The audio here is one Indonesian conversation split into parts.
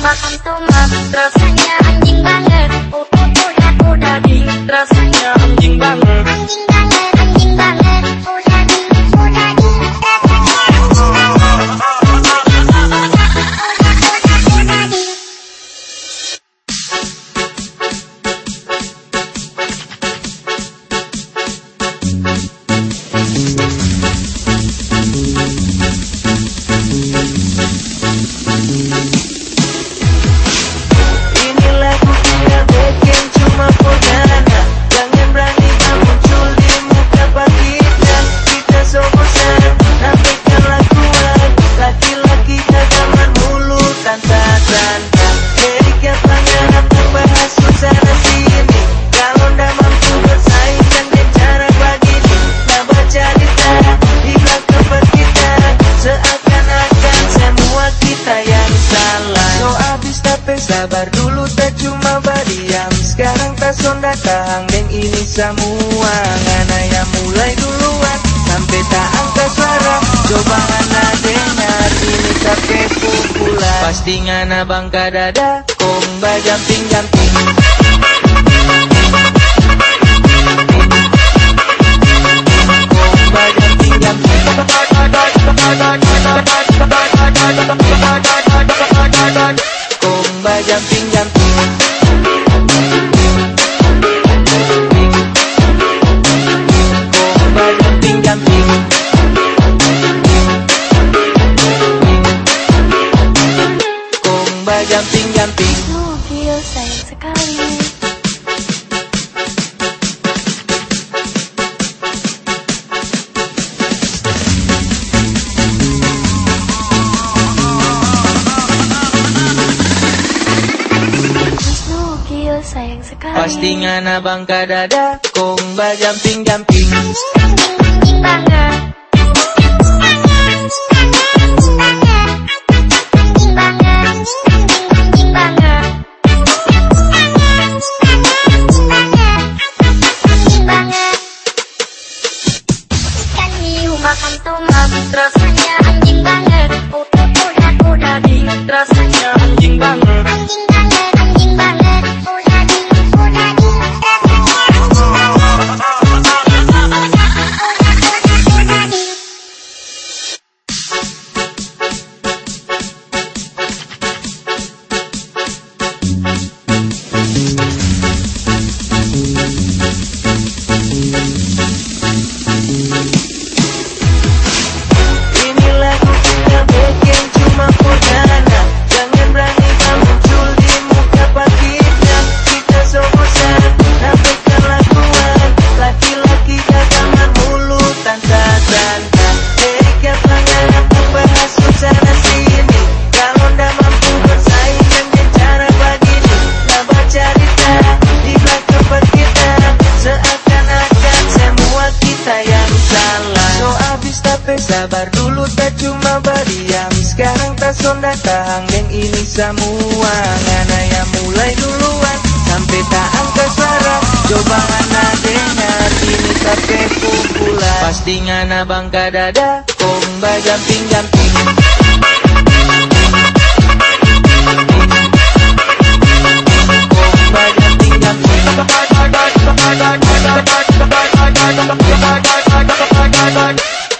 makan tomat Rasanya anjing banget Oh, oh udah, udah ding Rasanya Anjing banget, anjing banget cuma berdiam Sekarang tak sonda tahang dan ini semua Ngana yang mulai duluan. Sampai tak angkat suara Coba ngana dengar. Ini tapi populer Pasti ngana bangka dada Komba jamping-jamping Komba jamping-jamping Komba jamping-jamping Nugil sayang sekali sayang sekali Pasti ngana bangka dada Komba jamping-jamping hiu makan tomat Rasanya anjing banget. Oh udah, udah ding Rasanya Anjing banget, anjing banget Sonda tahang dan ini semua. Ngana yang mulai duluan Sampai tak angkat suara. Coba ngana dengar ini tapi populer Pasti ngana bangka dada Komba jamping-jamping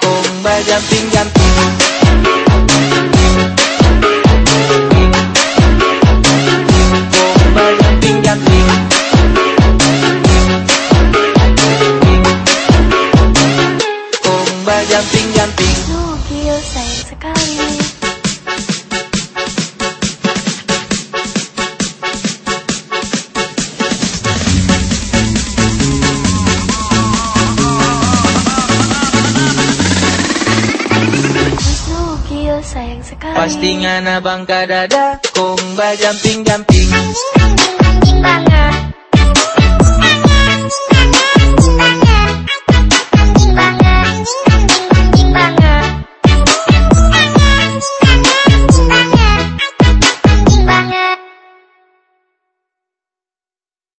Komba jamping-jamping Pasti ngana bangka dada Komba jamping-jamping